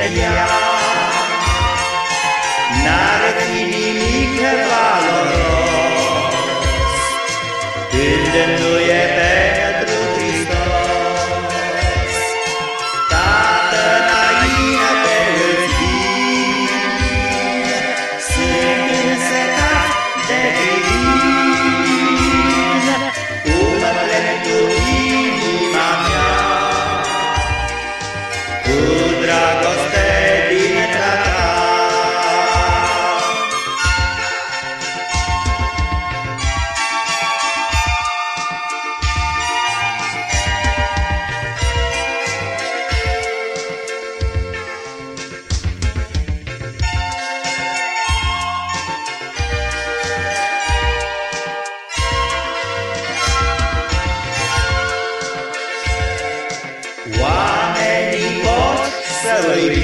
media Îi